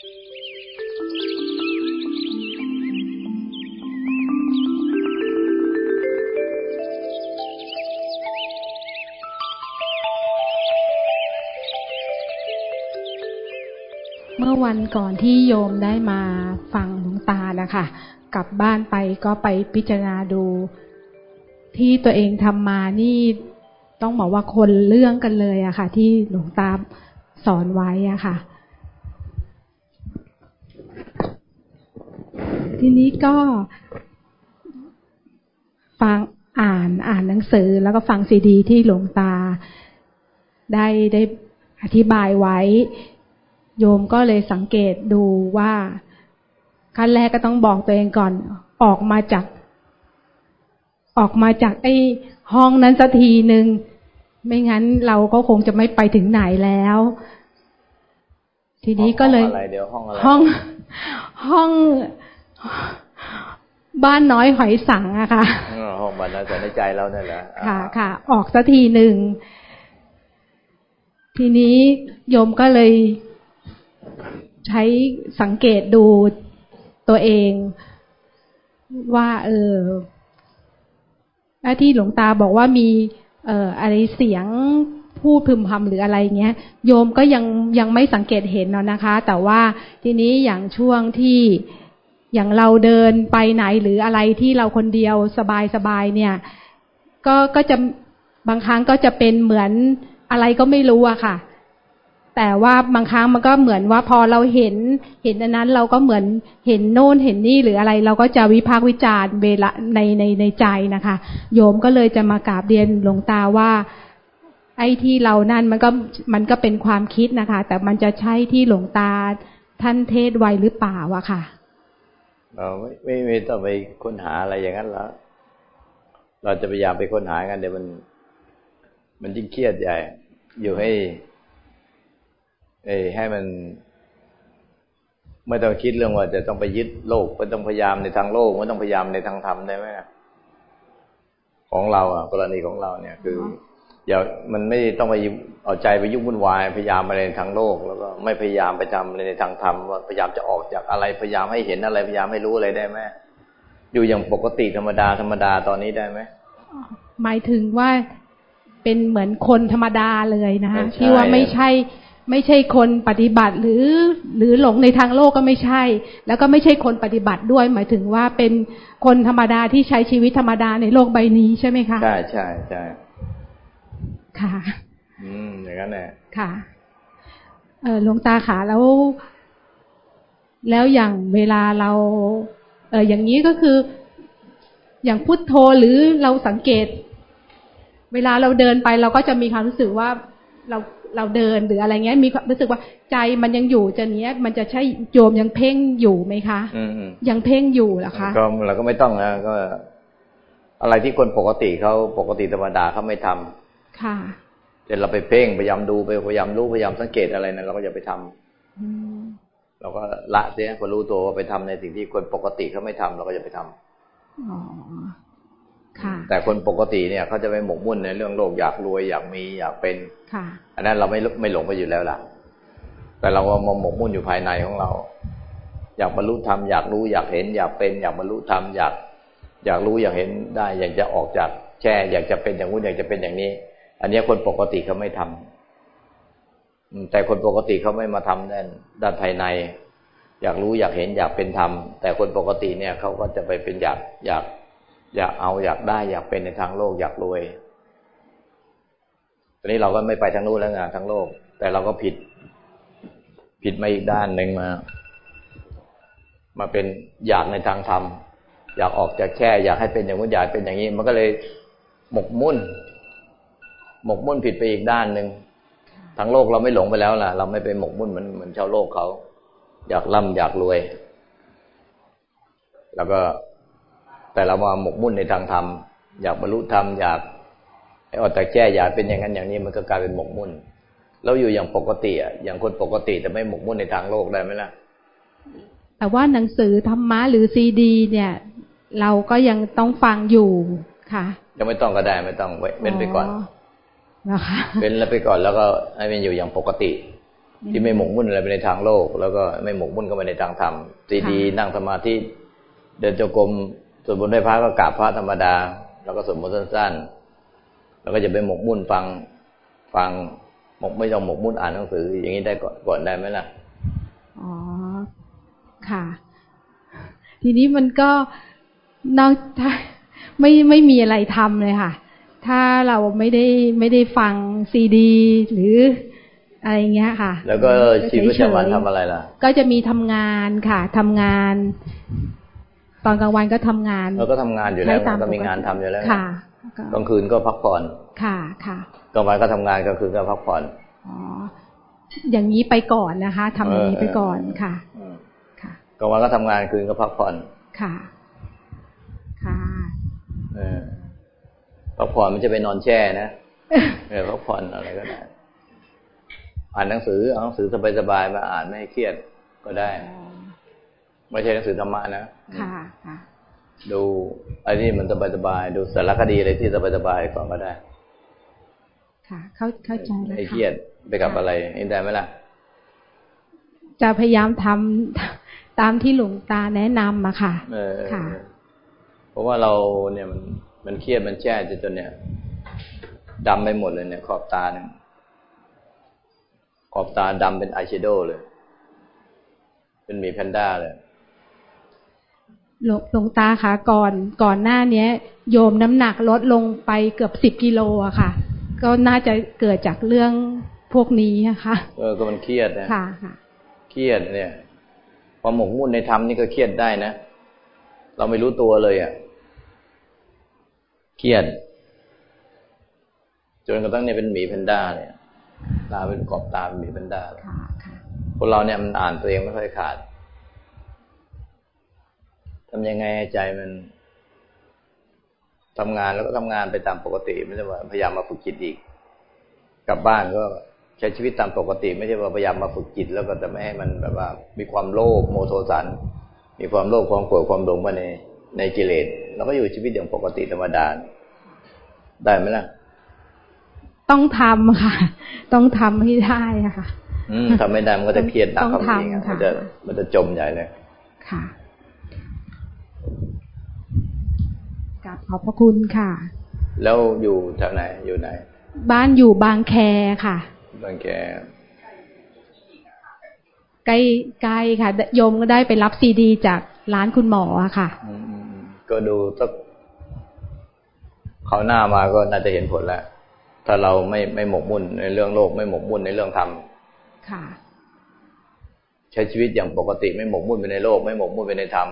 เมื่อวันก่อนที่โยมได้มาฟังหลวงตานะคะ กลับบ้านไปก็ไปพิจารณาดู ที่ตัวเองทำมานี่ต้องบอกว่าคนเรื่องกันเลยอะค่ะ ที่หลวงตาสอนไว้อะค่ะ ทีนี้ก็ฟังอ่านอ่านหนังสือ แล้วก็ฟังซีดี ที่หลวงตา ได้ได้อธิบายไว้ โยมก็เลยสังเกตดูว่าขั้นแรกก็ต้องบอกตัวเองก่อน ออกมาจาก ออกมาจากไอ้ห้องนั้นสักทีหนึ่งไม่งั้นเราก็คงจะไม่ไปถึงไหนแล้ว ทีนี้ก็เลยอะไรเดี๋ยวห้องอะไรห้องห้อง บ้านน้อยหอยสังอะค่ะห้องบ้านน้อยแต่ในใจเราเนี่ยแหละค่ะ ค่ะ ออกสักทีหนึ่ง ทีนี้โยมก็เลยใช้สังเกตดูตัวเอง ว่า เออที่หลวงตาบอกว่ามี เอ่ออะไรเสียงพูดพึมพำหรืออะไรเงี้ย โยมก็ยังยังไม่สังเกตเห็นเนาะนะคะ แต่ว่าทีนี้อย่างช่วงที่ อย่างเราเดินไปไหนหรืออะไรที่เราคนเดียวสบายสบายเนี่ย ก็ก็จะบางครั้งก็จะเป็นเหมือนอะไรก็ไม่รู้อะค่ะ แต่ว่าบางครั้งมันก็เหมือนว่าพอเราเห็นเห็นอันนั้นเราก็เหมือนเห็นโน่นเห็นนี่หรืออะไร เราก็จะวิพากษ์วิจารณ์เวลาในในในใจนะคะ โยมก็เลยจะมากราบเรียนหลวงตาว่า ไอ้ที่เรานั่นมันก็มันก็เป็นความคิดนะคะ แต่มันจะใช่ที่หลวงตาท่านเทศไวหรือเปล่าอะค่ะ เราไม่ไม่ไม่ต้องไปค้นหาอะไรอย่างนั้นแล้ว เราจะพยายามไปค้นหากันเดี๋ยวมัน มันยิ่งเครียดใหญ่ อยู่ให้เอให้มัน ไม่ต้องคิดเรื่องว่าจะต้องไปยึดโลกไม่ต้องพยายามในทางโลกไม่ต้องพยายามในทางธรรมได้ไหมของเราอะกรณีของเราเนี่ยคือ อย่ามันไม่ต้องไปเอาใจไปยุ่งวุ่นวาย พยายามอะไรในทางโลก แล้วก็ไม่พยายามไปทำอะไรในทางธรรมว่าพยายามจะออกจากอะไรพยายามให้เห็นอะไรพยายามให้รู้อะไรได้ไหมอยู่อย่างปกติธรรมดาธรรมดาตอนนี้ได้ไหมหมายถึงว่าเป็นเหมือนคนธรรมดาเลยนะคะที่ว่าไม่ใช่ไม่ใช่คนปฏิบัติหรือหรือหลงในทางโลกก็ไม่ใช่ แล้วก็ไม่ใช่คนปฏิบัติด้วย หมายถึงว่าเป็นคนธรรมดาที่ใช้ชีวิตธรรมดาในโลกใบนี้ใช่ไหมคะใช่ใช่ใช่ ค่ะ อืมอย่างนั้นแหละค่ะเออหลวงตาขาแล้ว แล้วอย่างเวลาเรา เอออย่างนี้ก็คือ อย่างพุทโธหรือเราสังเกต เวลาเราเดินไปเราก็จะมีความรู้สึกว่าเราเราเดินหรืออะไรเงี้ย มีรู้สึกว่าใจมันยังอยู่จะเนี้ย มันจะใช่โยมยังเพ่งอยู่ไหมคะยังเพ่งอยู่เหรอคะก็เราก็ไม่ต้องนะก็ อะไรที่คนปกติเขาปกติธรรมดาเขาไม่ทำ ค่ะแต่เราไปเพ่งพยายามดูไปพยายามรู้พยายามสังเกตอะไรนะเราก็อย่าไปทำเราก็ละเสียพอรู้ตัวว่าไปทำในสิ่งที่คนปกติเขาไม่ทำเราก็อย่าไปทำอ๋อแต่คนปกติเนี่ยเขาจะไปหมกมุ่นในเรื่องโลกอยากรวยอยากมีอยากเป็นอันนั้นเราไม่ไม่หลงไปอยู่แล้วล่ะ แต่เราว่ามาหมกมุ่นอยู่ภายในของเรา อยากบรรลุธรรมอยากรู้อยากเห็น อยากเป็น อยากบรรลุธรรมอยาก อยากรู้อยากเห็นได้ อยากจะออกจากแช่อยากจะเป็นอย่างนู้นอยากจะเป็นอย่างนี้ อันนี้คนปกติเขาไม่ทำแต่คนปกติเขาไม่มาทำด้านด้านภายใน อยากรู้อยากเห็นอยากเป็นธรรม แต่คนปกติเนี่ยเขาก็จะไปเป็นอยากอยากอยากเอาอยากได้อยากเป็นในทางโลกอยากรวยตอนนี้เราก็ไม่ไปทางโน้นแล้วงานทางโลก แต่เราก็ผิด ผิดมาอีกด้านหนึ่งมา มาเป็นอยากในทางธรรม อยากออกจากแค่ อยากให้เป็นอย่างนู้นอยากเป็นอย่างนี้ มันก็เลยหมกมุ่น หมกมุ่นผิดไปอีกด้านหนึ่งทางโลกเราไม่หลงไปแล้วล่ะ เราไม่ไปหมกมุ่นเหมือนเหมือนชาวโลกเขา อยากร่ำอยากรวย แล้วก็แต่เรามาหมกมุ่นในทางธรรมอยากบรรลุธรรมอยากไอ้อดแต่แก้อยากเป็นอย่างนั้นอย่างนี้มันก็กลายเป็นหมกมุ่น เราอยู่อย่างปกติอะอย่างคนปกติแต่ไม่หมกมุ่นในทางโลกได้ไหมล่ะ แต่ว่าหนังสือธรรมะหรือซีดี เนี่ย เราก็ยังต้องฟังอยู่ค่ะ ยังไม่ต้องก็ได้ไม่ต้องเว้นไปก่อน นะคะเว้นแล้วไปก่อนแล้วก็ให้มันอยู่อย่างปกติ ที่ไม่หมกมุ่นอะไรไปในทางโลก แล้วก็ไม่หมกมุ่นก็ไปในทางธรรมตีดีนั่งสมาธิเดินจงกรมสวดมนต์ได้พระก็กราบพระธรรมดา แล้วก็สวดมนต์สั้นๆ แล้วก็จะไปหมกมุ่นฟังฟังหมกไม่ต้องหมกมุ่นอ่านหนังสือ อย่างนี้ได้ก่อนก่อนได้ไหมล่ะอ๋อค่ะ ทีนี้มันก็นอกไม่ไม่มีอะไรทำเลยค่ะ ถ้าเราไม่ได้ไม่ได้ฟังซีดี หรืออะไรเงี้ยค่ะ แล้วก็ชีวิตประจำวันทำอะไรล่ะ ก็จะมีทำงานค่ะทำงาน ตอนกลางวันก็ทำงานเราก็ทำงานอยู่แล้วก็มีงานทำอยู่แล้วค่ะกลางคืนก็พักผ่อนค่ะค่ะกลางวันก็ทำงานกลางคืนก็พักผ่อนอ๋ออย่างนี้ไปก่อนนะคะทำอย่างนี้ไปก่อนค่ะค่ะกลางวันก็ทำงานคืนก็พักผ่อนค่ะ ค่ะเออ พักผ่อนมันจะไปนอนแช่นะเออพักผ่อนอะไรก็ได้ อ่านหนังสือเอาหนังสือสบายๆมาอ่านไม่เครียดก็ได้ไม่ใช่หนังสือธรรมะนะค่ะค่ะดูอะไรที่มันสบายๆดูสารคดีอะไรที่สบายๆก่อนก็ได้ ค่ะเข้าเข้าใจแล้วค่ะไม่เครียดไปกับอะไรนี่ได้ไหมล่ะ จะพยายามทำตามที่หลวงตาแนะนำมาค่ะค่ะ เพราะว่าเราเนี่ยมัน มันเครียดมันแช่จนจนเนี่ยดำไปหมดเลยเนี่ยขอบตาเนี่ยขอบตาดำเป็นอายแชโดว์เลย เป็นหมีแพนด้าเลยหลวงตาคะก่อนก่อนหน้าเนี้ย โยมน้ำหนักลดลงไปเกือบสิบกิโลอะค่ะ ก็น่าจะเกิดจากเรื่องพวกนี้นะคะเออก็มันเครียดนะค่ะค่ะเครียดเนี่ยพอหมกมุ่นในธรรมนี่ก็เครียดได้นะ เราไม่รู้ตัวเลยอะ่ะ เครียด จนกระทั่งเนี่ยเป็นหมีแพนด้าเนี่ยตาเป็นกรอบตาเป็นหมีแพนด้าคนเราเนี่ยมันอ่านตัวเองไม่ค่อยขาดทำยังไงใจมันทำงานแล้วก็ทำงานไปตามปกติ ไม่ใช่ว่าพยายามมาฝึกจิตอีก กลับบ้านก็ใช้ชีวิตตามปกติ ไม่ใช่ว่าพยายามมาฝึกจิต แล้วก็จะไม่ให้มันแบบว่า มีความโลภโมโทสัน มีความโลภความโกรธความหลงมาในในกิเลส เราก็อยู่ชีวิตอย่างปกติธรรมดา ได้ไหมล่ะ ต้องทำค่ะ ต้องทำให้ได้ค่ะอืมทำไม่ได้มันก็จะเครียดหนักเข้าไปอีกมันจะมันจะจมใหญ่เลย ค่ะกับขอบพระคุณค่ะ แล้วอยู่แถวไหน อยู่ไหน บ้านอยู่บางแคค่ะ บางแคใกล้ใกล้ค่ะโยมก็ได้ไปรับซีดีจากร้านคุณหมออะค่ะ ก็ดูสักเขาหน้ามาก็น่าจะเห็นผลแล้ว ถ้าเราไม่ไม่หมกมุ่นในเรื่องโลกไม่หมกมุ่นในเรื่องธรรมค่ะ ใช้ชีวิตอย่างปกติไม่หมกมุ่นไปในโลก ไม่หมกมุ่นไปในธรรม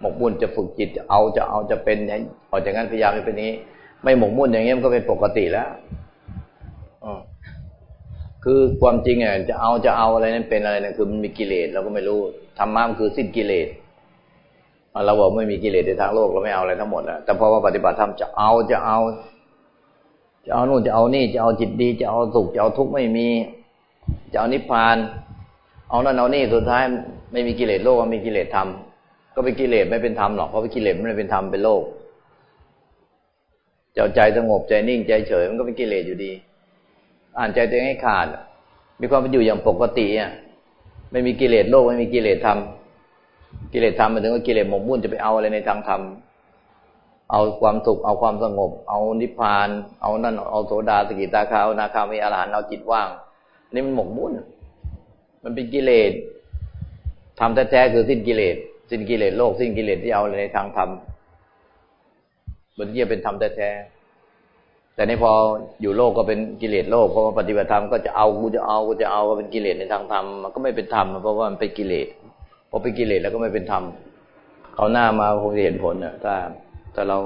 หมกมุ่นจะฝึกจิตจะเอาจะเอาจะเป็นอย่างพอจากนั้นพยายามให้เป็นนี้ ไม่หมกมุ่นอย่างนี้มันก็เป็นปกติแล้วอคือความจริงอะจะเอาจะเอาอะไรนั้นเป็นอะไรนะคือมันมีกิเลสเราก็ไม่รู้ธรรมะมันคือสิ้นกิเลส เราบอกไม่มีกิเลสในทางโลกเราไม่เอาอะไรทั้งหมดแล้วแต่พอว่าปฏิบัติธรรมจะเอาจะเอา จะเอานู่นจะเอานี่จะเอาจิตดี จะเอาสุขจะเอาทุกข์ไม่มี จะเอานิพพาน เอานั่นเอานี่สุดท้ายไม่มีกิเลสโลกมันมีกิเลสธรรมก็เป็นกิเลสไม่เป็นธรรมหรอกเพราะเป็นกิเลสไม่เป็นธรรมเป็นโลกเจ้าใจสงบใจนิ่งใจเฉยมันก็เป็นกิเลสอยู่ดี อ่านใจตัวเองให้ขาด มีความเป็นอยู่อย่างปกติอะไม่มีกิเลสโลกไม่มีกิเลสธรรม กิเลสธรรมมันถึงว่ากิเลสหมกมุ่นจะไปเอาอะไรในทางธรรมเอาความสุขเอาความสงบ เอานิพพาน เอานั่นเอาโสดาสกิตาคานาคามีอรหันเอาจิตว่างนี่มันหมกมุ่น มันเป็นกิเลสทำแท้ๆคือสิ้นกิเลสสิ้นกิเลสโลกสิ้นกิเลสที่เอาในทางธรรมมันจะเป็นธรรมแท้ๆแต่ในพออยู่โลกก็เป็นกิเลสโลกเพราะว่าปฏิบัติธรรมก็จะเอากูจะเอากูจะเอาก็เป็นกิเลสในทางธรรมมันก็ไม่เป็นธรรมเพราะว่ามันเป็นกิเลส พอเป็นกิเลสแล้วก็ไม่เป็นธรรมเขาหน้ามาคงจะเห็นผลนะถ้าถ้าเรา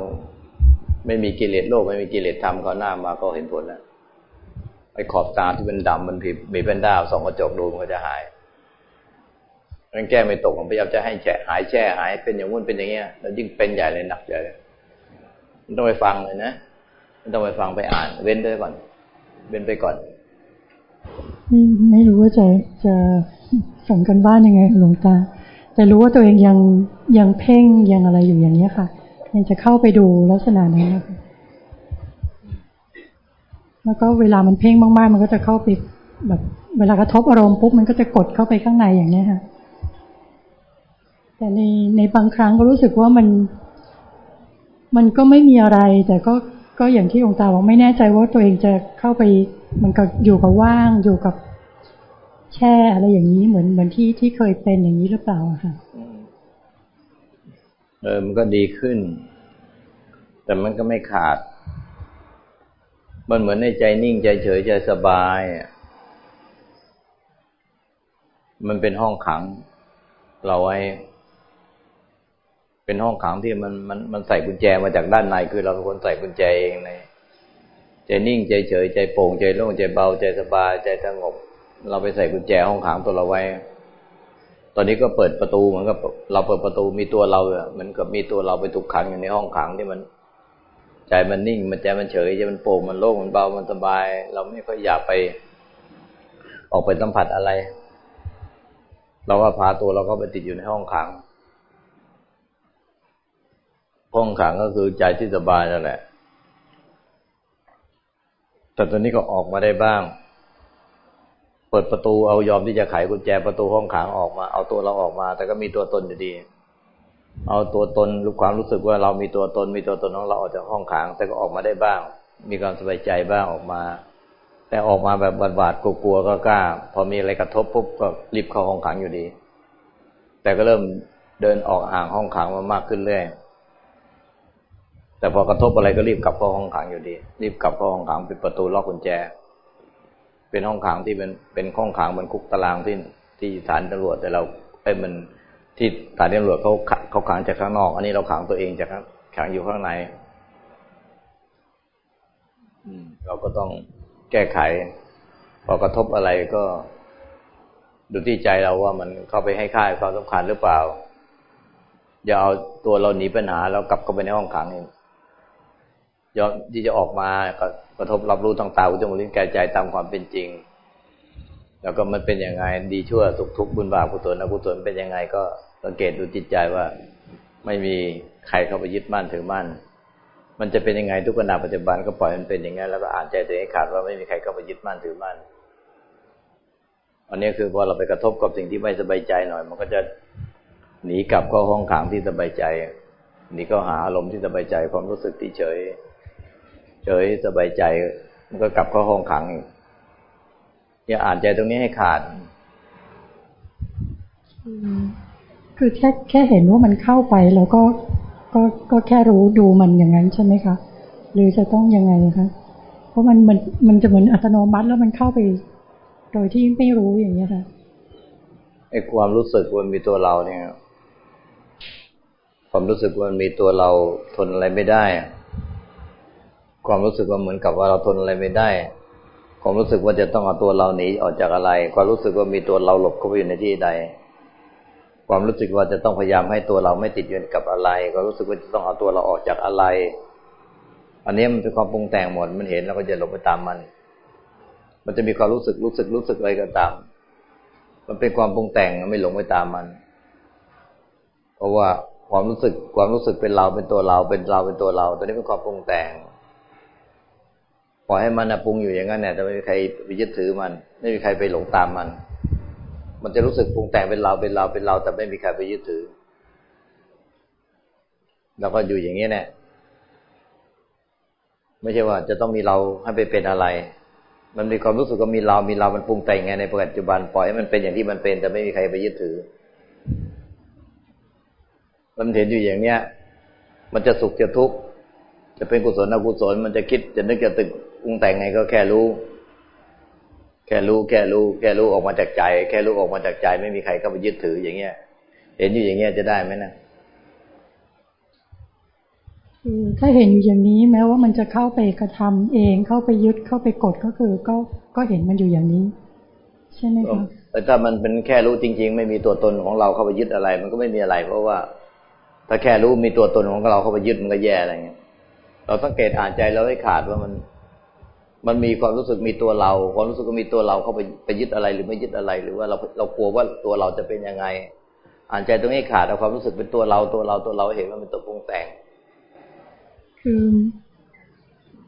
ไม่มีกิเลสโลกไม่มีกิเลสธรรมเขาหน้ามาก็เห็นผลแล้วไอ้ขอบตาที่เป็นดำมันผิดมีเป็นดาวสองกระจกดูมันก็จะหายมันแก้ไม่ตกผมพยายามจะให้แฉหายแช่หายเป็นอย่างงู้นเป็นอย่างเงี้ยแล้วยิ่งเป็นใหญ่เลยหนักใหญ่เลยมันต้องไปฟังเลยนะมันต้องไปฟังไปอ่าน เว้นไปก่อน เว้นไปก่อน ไม่รู้ว่าจะจะส่งกันบ้านยังไงหลวงตา แต่รู้ว่าตัวเองยังยังเพ่งยังอะไรอยู่อย่างเนี้ยค่ะ ยังจะเข้าไปดูลักษณะนั้นนะคะแล้วก็เวลามันเพ่งมากๆ มันก็จะเข้าไปแบบ เวลากระทบอารมณ์ปุ๊บมันก็จะกดเข้าไปข้างในอย่างเนี้ยค่ะ แต่ในในบางครั้งก็รู้สึกว่ามัน มันก็ไม่มีอะไร แต่ก็ก็อย่างที่องค์ตาบอกไม่แน่ใจว่าตัวเองจะเข้าไป มันก็อยู่กับว่างอยู่กับแช่อะไรอย่างนี้เหมือนเหมือนที่ที่เคยเป็นอย่างนี้หรือเปล่าค่ะเออมันก็ดีขึ้น แต่มันก็ไม่ขาด มันเหมือนในใจนิ่งใจเฉยใจสบาย มันเป็นห้องขัง เราไว้ เป็นห้องขังที่มันมันมันใส่กุญแจมาจากด้านในคือเราเป็นคนใส่กุญแจเองใน ใจนิ่งใจเฉยใจโปร่งใจโล่งใจเบาใจสบายใจสงบ เราไปใส่กุญแจห้องขังตัวเราไว้ ตอนนี้ก็เปิดประตูเหมือนกับเราเปิดประตูมีตัวเราเหมือนกับมีตัวเราไปถูกขังอยู่ในห้องขังที่มัน ใจมันนิ่งมันใจมันเฉยใจมันโปร่งมันโล่งมันเบามันสบาย เราไม่ค่อยอยากไป ออกไปสัมผัสอะไร เราก็พาตัวเราก็ไปติดอยู่ในห้องขังห้องขังก็คือใจที่สบายนั่นแหละ แต่ตอนนี้ก็ออกมาได้บ้าง เปิดประตูเอายอมที่จะไขกุญแจประตูห้องขังออกมา เอาตัวเราออกมา แต่ก็มีตัวตนอยู่ดี เอาตัวตนรู้ความรู้สึกว่าเรามีตัวตน มีตัวตนของเราออกจากห้องขัง แต่ก็ออกมาได้บ้าง มีความสบายใจบ้างออกมา แต่ออกมาแบบบาดกลัวๆก็กล้า พอมีอะไรกระทบปุ๊บก็รีบเข้าห้องขังอยู่ดี แต่ก็เริ่มเดินออกห่างห้องขังมามากขึ้นเรื่อย แต่พอกระทบอะไรก็รีบกลับเข้าห้องขังอยู่ดี รีบกลับเข้าห้องขังปิดประตูล็อกกุญแจ เป็นห้องขังที่เป็นเป็นห้องขังเหมือนคุกตารางที่ที่ฐานตำรวจแต่เราไอ้มันที่ฐานตำรวจเขาเขาขังจากข้างนอก อันนี้เราขังตัวเองจากขังอยู่ข้างในเราก็ต้องแก้ไข พอกระทบอะไรก็ดูที่ใจเราว่ามันเข้าไปให้ค่าความสำคัญหรือเปล่า อย่าเอาตัวเราหนีปัญหาแล้วกลับเข้าไปในห้องขังเอง ยอมที่จะออกมากระทบรับรู้ทางตาหูจมูกลิ้นกายใจตามความเป็นจริง แล้วก็มันเป็นยังไงดีชั่วสุขทุกข์บุญบาปกุศลอกุศลเป็นยังไงก็สังเกตดูจิตใจว่า ไม่มีใครเข้าไปยึดมั่นถือมั่น มันจะเป็นยังไงทุกขณะปัจจุบันก็ปล่อยมันเป็นอย่างนั้นแล้วก็อ่านใจตัวเองขาดว่าไม่มีใครเข้าไปยึดมั่นถือมั่นอันนี้คือพอเราไปกระทบกับสิ่งที่ไม่สบายใจหน่อย มันก็จะหนีกลับเข้าห้องขังที่สบายใจหนีก็หาอารมณ์ที่สบายใจความรู้สึกที่เฉย เฉยสบายใจ มันก็กลับเข้าห้องขังอย่าอ่านใจตรงนี้ให้ขาด คือแค่แค่เห็นว่ามันเข้าไปแล้วก็ก็ก็แค่รู้ดูมันอย่างนั้นใช่ไหมคะ หรือจะต้องยังไงคะเพราะมันมันมันจะเหมือนอัตโนมัติแล้วมันเข้าไป โดยที่ไม่รู้อย่างนี้ค่ะไอ้ความรู้สึกว่ามีตัวเราเนี่ย ความรู้สึกว่ามีตัวเราทนอะไรไม่ได้ ความรู้สึกว่าเหมือนกับว่าเราทนอะไรไม่ได้ ความรู้สึกว่าจะต้องเอาตัวเราหนีออกจากอะไร ความรู้สึกว่ามีตัวเราหลบเข้าไปอยู่ในที่ใด ความรู้สึกว่าจะต้องพยายามให้ตัวเราไม่ติดอยู่กับอะไร ความรู้สึกว่าจะต้องเอาตัวเราออกจากอะไร อันนี้มันเป็นความปรุงแต่งหมด มันเห็นแล้วก็จะหลบไปตามมัน มันจะมีความรู้สึกรู้สึกรู้สึกอะไรก็ตาม มันเป็นความปรุงแต่งไม่หลงไปตามมัน เพราะว่าความรู้สึกความรู้สึกเป็นเราเป็นตัวเราเป็นเราเป็นตัวเรา ตัวนี้เป็นความปรุงแต่ง ปล่อยให้มันปรุงอยู่อย่างนั้นเนี่ยจะไม่มีใครไปยึดถือมัน ไม่มีใครไปหลงตามมัน มันจะรู้สึกปรุงแต่งเป็นเราเป็นเราเป็นเรา แต่ไม่มีใครไปยึดถือเราก็อยู่อย่างนี้แน่ไม่ใช่ว่า จะต้องมีเราให้ไปเป็นอะไร มันมีความรู้สึกว่ามีเรา มีเรา มันปรุงแต่งไงในปัจจุบันปล่อยให้มันเป็นอย่างที่มันเป็น แต่ไม่มีใครไปยึดถือ มันเห็นอยู่อย่างเนี้ย มันจะสุขจะทุกข์ จะเป็นกุศลอกุศล มันจะคิดจะนึกจะตึก ปรุงแต่งไงก็แค่รู้ แค่รู้ แค่รู้ แค่รู้ออกมาจากใจ แค่รู้ออกมาจากใจ ไม่มีใครเข้าไปยึดถืออย่างเงี้ย เห็นอยู่อย่างเงี้ยจะได้ไหมนะคือถ้าเห็นอยู่อย่างนี้แม้ว่ามันจะเข้าไปกระทำเองเข้าไปยึดเข้าไปกดก็คือ ก็ก็เห็นมันอยู่อย่างนี้ ใช่ไหมคะแต่ถ้ามันเป็นแค่รู้จริง ๆ ไม่มีตัวตนของเราเข้าไปยึดอะไร มันก็ไม่มีอะไร เพราะว่า ถ้าแค่รู้มีตัวตนของเราเข้าไปยึดมันก็แย่อะไรเงี้ยเราสังเกตอ่านใจเราให้ขาดว่ามัน มันมีความรู้สึกมีตัวเรา ความรู้สึกก็มีตัวเราเข้าไปไปยึดอะไรหรือไม่ยึดอะไร หรือว่าเราเรากลัวว่าตัวเราจะเป็นยังไง อ่านใจตรงนี้ขาดเอาความรู้สึกเป็นตัวเราตัวเราตัวเราเห็นว่าเป็นตัวปรุงแต่ง คือ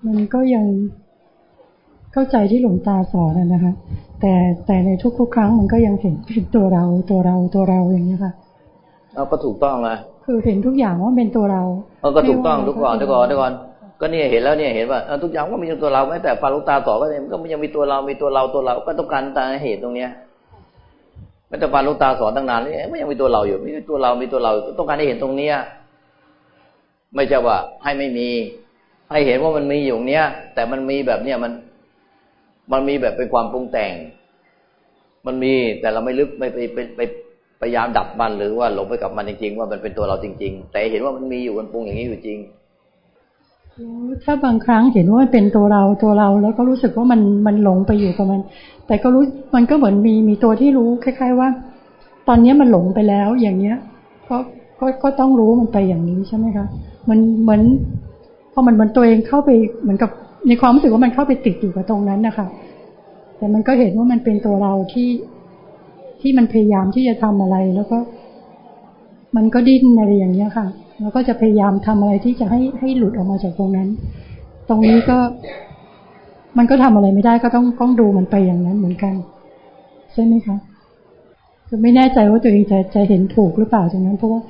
มันก็ยังเข้าใจที่หลวงตาสอนนะคะ แต่แต่ในทุกๆครั้งมันก็ยังเห็นเป็นตัวเราตัวเราตัวเราอย่างนี้ค่ะเอาก็ถูกต้องนะคือเห็นทุกอย่างว่าเป็นตัวเราเออก็ถูกต้องทุกก่อนทุกก่อนทุกก่อน ก็เนี่ยเห็นแล้วเนี่ยเห็นว่าทุกอย่างก็มีตัวเราแม้แต่ฟังลูกตาต่อก็เนี่ยก็ยังมีตัวเรา มีตัวเราตัวเราก็ต้องการตาเหตุตรงเนี้ยไม่แต่ฟังลูกตาสอนตั้งนานนี่ไม่ยังมีตัวเราอยู่มีตัวเรา มีตัวเรา ต้องการให้เห็นตรงเนี้ยไม่ใช่ว่าให้ไม่มี ให้เห็นว่ามันมีอยู่เนี้ย แต่มันมีแบบเนี้ยมัน มันมีแบบเป็นความปรุงแต่ง มันมีแต่เราไม่ลึกไม่ไปไปไปพยายามดับมันหรือว่าหลงไปกับมันจริงๆ ว่ามันเป็นตัวเราจริง ๆ แต่เห็นว่ามันมีอยู่มันปรุงอย่างนี้อยู่จริง ถ้าบางครั้งเห็นว่ามันเป็นตัวเราตัวเรา แล้วก็รู้สึกว่ามันมันหลงไปอยู่กับมัน แต่ก็รู้มันก็เหมือนมีมีตัวที่รู้คล้าย ๆ ว่า ตอนนี้มันหลงไปแล้วอย่างเนี้ยก็ก็ก็ต้องรู้มันไปอย่างนี้ใช่ไหมคะมันเหมือนพอมันมันตัวเองเข้าไปเหมือนกับในความรู้สึกว่ามันเข้าไปติดอยู่กับตรงนั้นนะคะแต่มันก็เห็นว่ามันเป็นตัวเราที่ที่มันพยายามที่จะทำอะไรแล้วก็ มันก็ดิ้นอะไรอย่างเงี้ยค่ะ แล้วก็จะพยายามทำอะไรที่จะให้ให้หลุดออกมาจากตรงนั้น ตรงนี้ก็มันก็ทำอะไรไม่ได้ก็ต้องต้องดูมันไปอย่างนั้นเหมือนกันใช่ไหมคะคือไม่แน่ใจว่าตัวเองจะจะเห็นถูกหรือเปล่าตรงนั้นเพราะว่า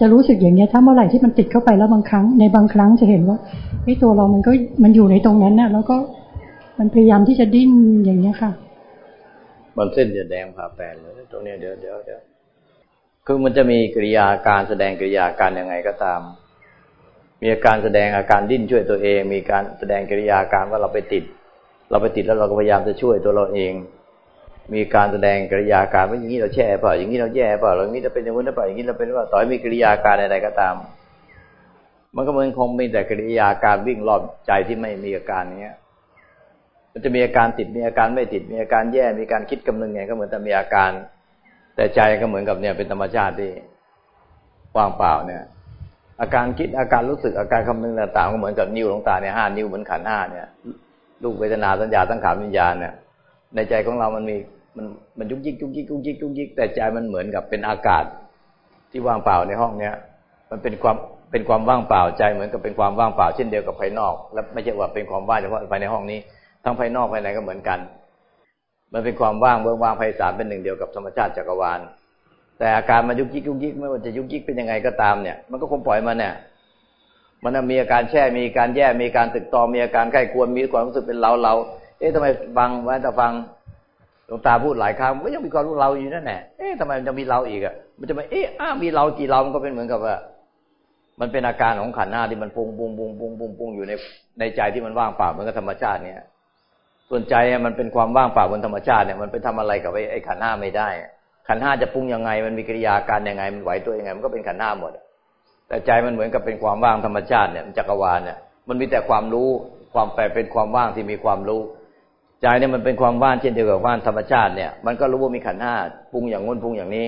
จะรู้สึกอย่างเนี้ยถ้าเมื่อไหร่ที่มันติดเข้าไปแล้วบางครั้ง ในบางครั้งจะเห็นว่าไอ้ตัวเรามันก็มันอยู่ในตรงนั้นน่ะ แล้วก็มันพยายามที่จะดิ้นอย่างเนี้ยค่ะ มันเส้นจะแดงผ่าแปดเลยตรงเนี้ยเดี๋ยวเดี๋ยวเดี๋ยว คือมันจะมีกิริยาการแสดงกิริยาการยังไงก็ตาม มีอาการแสดงอาการดิ้นช่วยตัวเอง มีการแสดงกิริยาการว่าเราไปติด เราไปติดแล้วเราก็พยายามจะช่วยตัวเราเอง มีการแสดงกิริยาการว่าอย่างนี้เราแช่เปล่าอย่างนี้เราแย่เปล่าอย่างนี้เราเป็นอย่างนู้นเปล่าอย่างนี้เราเป็นว่าต่อให้มีกิริยาการอะไรก็ตาม มันก็เหมือนคงมีแต่กิริยาการวิ่งรอบใจที่ไม่มีอาการเนี้ย มันจะมีอาการติดมีอาการไม่ติด มีอาการแย่มีการคิดกำนึงไงก็เหมือนแต่มีอาการ แต่ใจก็เหมือนกับเนี่ยเป็นธรรมชาติที่ว่างเปล่าเนี่ย อาการคิดอาการรู้สึกอาการคำนึงต่างๆก็เหมือนกับนิ้วของตาเนี่ยห้านิ้วเหมือนขันห้าเนี่ยลูกเวทนาสัญญาตั้งขามวิญญาณเนี่ย ในใจของเรามันมีมันมันยุกยิกยุกยิกยุกยิกยุกยิกแต่ใจมันเหมือนกับเป็นอากาศ ที่ว่างเปล่าในห้องเนี้ยมันเป็นความเป็นความว่างเปล่าใจเหมือนกับเป็นความว่างเปล่าเช่นเดียวกับภายนอก และไม่ใช่ว่าเป็นความว่างเฉพาะภายในห้องนี้ ทั้งภายนอกภายในก็เหมือนกัน มันเป็นความว่างเบื้องว่างไพศาลเป็นหนึ่งเดียวกับธรรมชาติจักรวาล แต่อาการมันยุกยิกยุกยิกไม่ว่าจะยุกยิกเป็นยังไงก็ตามเนี่ย มันก็คงปล่อยมันเนี่ยมันมีอาการแช่มีการแย่มีการตึกตอมีอาการใกล้ควรมีความรู้สึกเป็นเราเราเอ๊ะทำไมฟังว้แต่ฟังหลวงตาพูดหลายครั้งก็ยังมีความรู้เราอยู่นั่นแหละเอ๊ะทำไมมันจะมีเราอีกอะมันจะม่เอ๊ะอ้ามีเรากี่เรามันก็เป็นเหมือนกับว่ามันเป็นอาการของขันหน้าที่มันปุงปุงปุงปุงปุงปุงอยู่ในในใจที่มันว่างเปล่าเหมือนกับธรรมชาติเนี่ย ส่วนใจมันเป็นความว่างเปล่าบนธรรมชาติเนี่ยมันไปทำอะไรกับไอ้ขันห้าไม่ได้ ขันห้าจะปรุงยังไง มันมีกิริยาการยังไง มันไหวตัวยังไง มันก็เป็นขันห้าหมด แต่ใจมันเหมือนกับเป็นความว่างธรรมชาติเนี่ยจักรวาลเนี่ยมันมีแต่ความรู้ความแปลเป็นความว่างที่มีความรู้ ใจเนี่ยมันเป็นความว่างเช่นเดียวกับว่างธรรมชาติเนี่ยมันก็รู้ว่ามีขันห้าปรุงอย่างงน้นปรุงอย่างนี้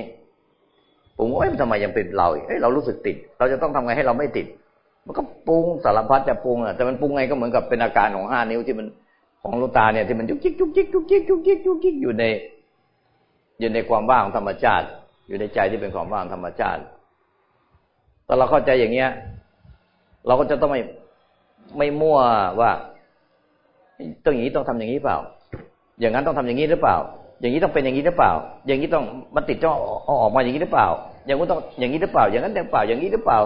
ปรุงว่าเอ้ยทำไมยังเป็นเราเอ้ยเรารู้สึกติด เราจะต้องทำไงให้เราไม่ติด มันก็ปรุงสารพัดจะปรุงอะแต่มันปรุงไงก็เหมือนกับเป็นอาการของห้านิ้วที่มัน ของลูกตาเนี่ยที่มันยุกยิกยุกยิกยุกยิกยุกยิกยุกยิกอยู่ใน อยู่ในความว่างของธรรมชาติ อยู่ในใจที่เป็นความว่างธรรมชาติถ้าเราเข้าใจอย่างเงี้ย เราก็จะต้องไม่ไม่มั่วว่าต้องอย่างนี้ต้องทำอย่างนี้เปล่า อย่างนั้นต้องทำอย่างนี้หรือเปล่า อย่างนี้ต้องเป็นอย่างนี้หรือเปล่า อย่างนี้ต้องมันติดจ้องออกมาอย่างนี้หรือเปล่า อย่างนั้นต้องอย่างนี้หรือเปล่า อย่างนั้นหรือเปล่า อย่างนี้หรือเปล่า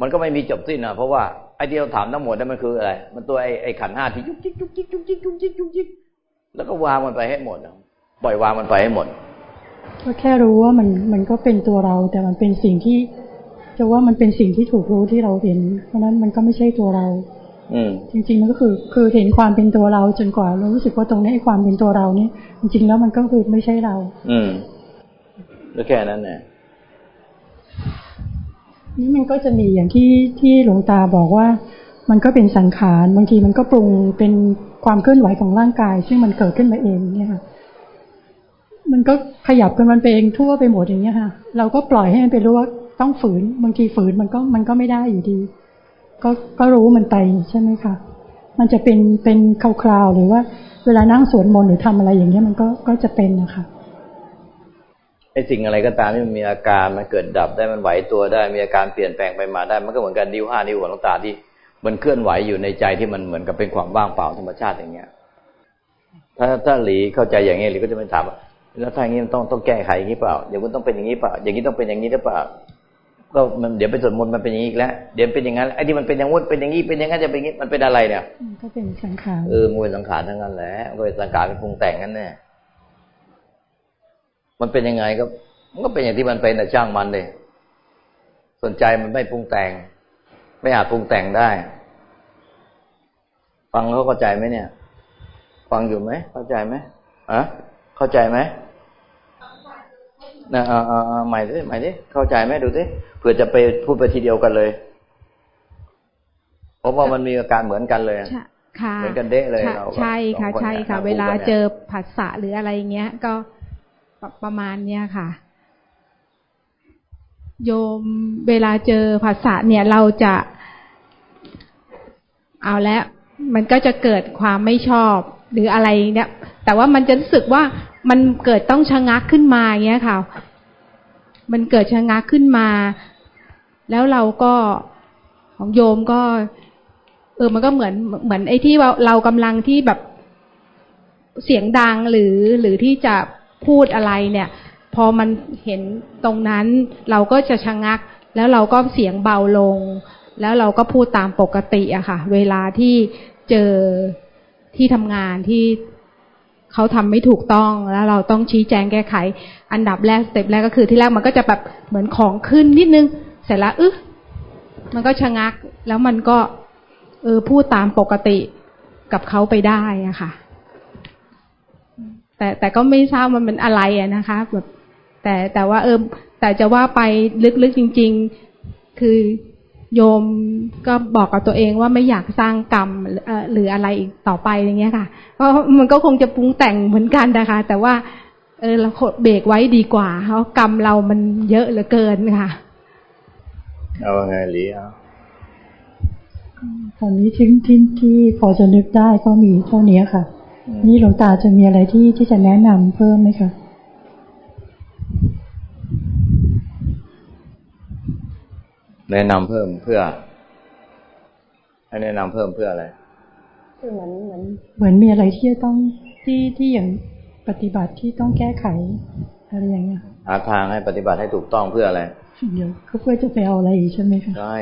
มันก็ไม่มีจบสิ้นนะเพราะว่า ไอ้ที่เราถามทั้งหมดนั่นมันคืออะไร มันตัวไอ้ไอ้ขันห้าที่ยุกยิกยุกยิกยุกยิกยุกยิกยุกยิกแล้วก็วางมันไปให้หมดปล่อยวางมันไปให้หมด ก็แค่รู้ว่ามันมันก็เป็นตัวเรา แต่มันเป็นสิ่งที่ จะว่ามันเป็นสิ่งที่ถูกรู้ที่เราเห็น เพราะนั้นมันก็ไม่ใช่ตัวเรา อืจริง ๆ มันก็คือ คือเห็นความเป็นตัวเราจนกว่าเรารู้สึกว่าตรงนี้ไอ้ความเป็นตัวเรานี่จริงๆแล้วมันก็คือไม่ใช่เรา อืมแล้วแค่นั้นเนี่ย นี่มันก็จะมีอย่างที่ที่หลวงตาบอกว่า มันก็เป็นสังขาร บางทีมันก็ปรุงเป็นความเคลื่อนไหวของร่างกาย ซึ่งมันเกิดขึ้นมาเองเนี่ยค่ะ มันก็ขยับกันมันไปเองทั่วไปหมดอย่างเงี้ยค่ะ เราก็ปล่อยให้มันไปรู้ว่าต้องฝืน บางทีฝืนมันก็มันก็ไม่ได้อยู่ดี ก็ก็รู้มันไปใช่ไหมคะมันจะเป็นเป็นคราวๆหรือว่า เวลานั่งสวดมนต์หรือทำอะไรอย่างเงี้ยมันก็ก็จะเป็นนะคะ ไอ้สิ่งอะไรก็ตามที่มันมีอาการมันเกิดดับได้มันไหวตัวได้ มีอาการเปลี่ยนแปลงไปมาได้ มันก็เหมือนกันนิ้วห้านิ้วของหลวงตาที่ มันเคลื่อนไหวอยู่ในใจที่มันเหมือนกับเป็นความว่างเปล่าธรรมชาติอย่างเงี้ย ถ้าถ้าหลีเข้าใจอย่างนี้หลีก็จะไม่ถามว่าแล้วถ้าอย่างนี้ต้องต้องแก้ไขอย่างนี้เปล่าเดี๋ยวมันต้องเป็นอย่างนี้เปล่า อย่างนี้ต้องเป็นอย่างนี้หรือเปล่า ก็มันเดี๋ยวไปสวดมนต์มันเป็นอย่างนี้อีกแล้วเดี๋ยวเป็นอย่างนั้นไอ้ที่มันเป็นอย่างงู้นเป็นอย่างนี้เป็นอย่างนั้นจะเป็นอย่างนี้มันเป็นอะไรเนี่ยก็เป็นสังขารเออมันเป็นสังขารทั้งนั้นแหละมันเป็นสังขารเป็นปรุงแต่งนั่นแน่ มันเป็นยังไงก็มันก็เป็นอย่างที่มันเป็นแต่ช่างมันเลยสนใจมันไม่ปรุงแต่ง ไม่อาจปรุงแต่งได้ ฟังเขาเข้าใจไหมเนี่ย ฟังอยู่ไหมเข้าใจไหมอะเข้าใจไหมนะอ่าอ่าใหม่ดิใหม่ดิเข้าใจไหมดูดิเผื่อจะไปพูดไปทีเดียวกันเลยเพราะว่ามันมีอาการเหมือนกันเลยเหมือนกันเด้เลยเราใช่ค่ะใช่ค่ะ เวลาเจอผัสสะหรืออะไรเงี้ย ก็ ประมาณเนี้ยค่ะ โยมเวลาเจอภาษาเนี่ยเราจะเอาแล้วมันก็จะเกิดความไม่ชอบหรืออะไรเนี่ย แต่ว่ามันจะรู้สึกว่ามันเกิดต้องชะงักขึ้นมาเงี้ยค่ะ มันเกิดชะงักขึ้นมา แล้วเราก็ของโยมก็ เออ มันก็เหมือนเหมือนไอ้ที่ว่าเรากำลังที่แบบเสียงดังหรือหรือที่จะ พูดอะไรเนี่ย พอมันเห็นตรงนั้น เราก็จะชะงัก แล้วเราก็เสียงเบาลง แล้วเราก็พูดตามปกติอะค่ะ เวลาที่เจอที่ทำงานที่เขาทำไม่ถูกต้องแล้วเราต้องชี้แจงแก้ไข อันดับแรกสเต็ปแรกก็คือที่แรกมันก็จะแบบเหมือนของขึ้นนิดนึง เสร็จแล้วอึมันก็ชะงัก แล้วมันก็ เออพูดตามปกติกับเขาไปได้อะค่ะ แต่แต่ก็ไม่ทราบมันเป็นอะไรอะนะคะแบบแต่แต่ว่าเออแต่จะว่าไปลึกๆจริง ๆ คือโยมก็บอกกับตัวเองว่าไม่อยากสร้างกรรมหรืออะไรอีกต่อไปอย่างเงี้ยค่ะก็มันก็คงจะปรุงแต่งเหมือนกันนะคะแต่ว่า เออเราเบรกไว้ดีกว่าเพราะกรรมเรามันเยอะเหลือเกินค่ะเอาไงหลีเอาตอนนี้ทิ้งทิ้งที่พอจะนึกได้ก็มีเท่านี้ค่ะ นี่หลวงตาจะมีอะไรที่ที่จะแนะนำเพิ่มไหมคะแนะนำเพิ่มเพื่อให้แนะนำเพิ่มเพื่ออะไรคือเหมือนเหมือนเหมือนมีอะไรที่จะต้องที่ที่อย่างปฏิบัติที่ต้องแก้ไขอะไรอย่างเงี้ยหาทางให้ปฏิบัติให้ถูกต้องเพื่ออะไรเดี๋ยวเขาเพื่อจะไปเอาอะไรใช่ไหมคะใช่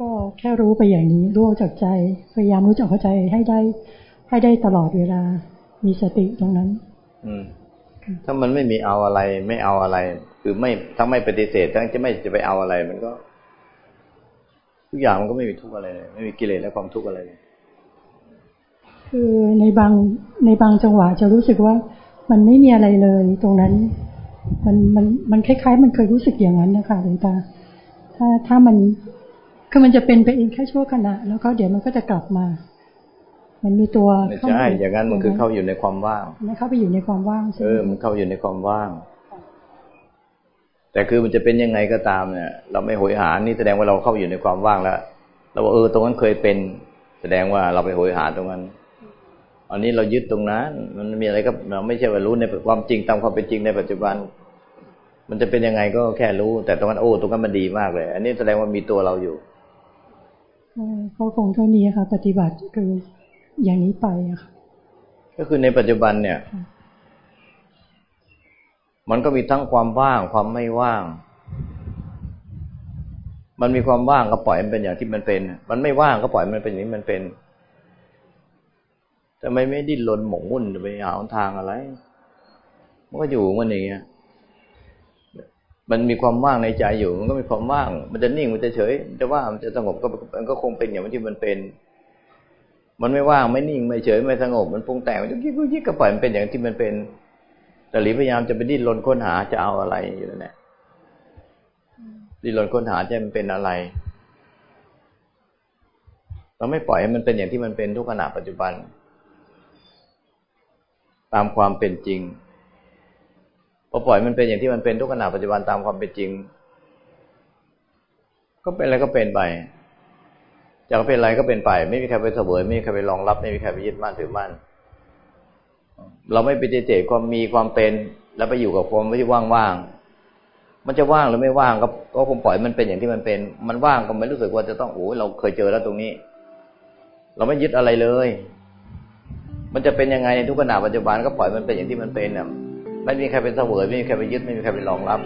ก็แค่รู้ไปอย่างนี้ รู้จากใจ พยายามรู้จักเข้าใจให้ได้ ให้ได้ตลอดเวลา มีสติตรงนั้น อืมถ้ามันไม่มีเอาอะไร ไม่เอาอะไร คือไม่ทั้งไม่ปฏิเสธทั้งจะไม่จะไปเอาอะไร มันก็ ทุกอย่างมันก็ไม่มีทุกข์อะไรไม่มีกิเลสและความทุกข์อะไรคือในบางในบางจังหวะจะรู้สึกว่ามันไม่มีอะไรเลยตรงนั้น มันมันมันคล้ายๆ มันเคยรู้สึกอย่างนั้นนะคะหลวงตาถ้าถ้ามัน คือมันจะเป็นไปเองแค่ชั่วขณะ แล้วก็เดี๋ยวมันก็จะกลับมา มันมีตัวไม่ใช่ อย่างนั้นมันคือเข้าอยู่ในความว่างมันเข้าไปอยู่ในความว่างใช่ไหมเออ มันเข้าอยู่ในความว่าง แต่คือมันจะเป็นยังไงก็ตามเนี่ย เราไม่โหยหา นี่แสดงว่าเราเข้าอยู่ในความว่างแล้ว เราว่าเออ ตรงนั้นเคยเป็น แสดงว่าเราไปโหยหาตรงนั้น อันนี้เรายึดตรงนั้น มันมีอะไรก็เราไม่ใช่ว่ารู้ในความจริงตามความเป็นจริงในปัจจุบันมันจะเป็นยังไงก็แค่รู้ แต่ตรงนั้นโอ้ตรงนั้นมันดีมากเลย อันนี้แสดงว่ามีตัวเราอยู่ ก็คงเท่านี้ค่ะ ปฏิบัติคืออย่างนี้ไปอะค่ะก็คือในปัจจุบันเนี่ย มันก็มีทั้งความว่างความไม่ว่าง มันมีความว่างก็ปล่อยมันเป็นอย่างที่มันเป็น มันไม่ว่างก็ปล่อยมันเป็นอย่างนี้มันเป็นแต่ไม่ไม่ดิ้นรนหมงมุ่นไปหาทางอะไร มันก็อยู่มันอย่างเงี้ย มันมีความว่างในใจอยู่ มันก็มีความว่าง มันจะนิ่งมันจะเฉย มันจะว่างมันจะสงบก็มันก็คงเป็นอย่างที่มันเป็น มันไม่ว่างไม่นิ่งไม่เฉยไม่สงบ มันปรุงแต่งมันจะคิดคิดก็ปล่อยมันเป็นอย่างที่มันเป็น แต่หลีพยายามจะไปดิ้นรนค้นหาจะเอาอะไรอยู่นั่นแหละดิ้นรนค้นหาจะมันเป็นอะไร เราไม่ปล่อยให้มันเป็นอย่างที่มันเป็นทุกขณะปัจจุบัน ตามความเป็นจริง พอปล่อยมันเป็นอย่างที่มันเป็นทุกขณะปัจจุบันตามความเป็นจริง ก็เป็นอะไรก็เป็นไปจะเป็นอะไรก็เป็นไป ไม่มีใครไปเสวยไม่มีใครไปรองรับ ไม่มีใครไปยึดมั่นถือมั่นเราไม่ไปเจตความมีความเป็น แล้วไปอยู่กับความไม่ที่ว่างๆมันจะว่างหรือไม่ว่างก็ก็คงปล่อยมันเป็นอย่างที่มันเป็น มันว่างก็ไม่รู้สึกว่าจะต้องโอ้เราเคยเจอแล้วตรงนี้ เราไม่ยึดอะไรเลย มันจะเป็นยังไงในทุกขณะปัจจุบันก็ปล่อยมันเป็นอย่างที่มันเป็นเนี่ย ไม่มีใครเป็นเสวยไม่มีใครไปยึดไม่มีใครไปรองรับ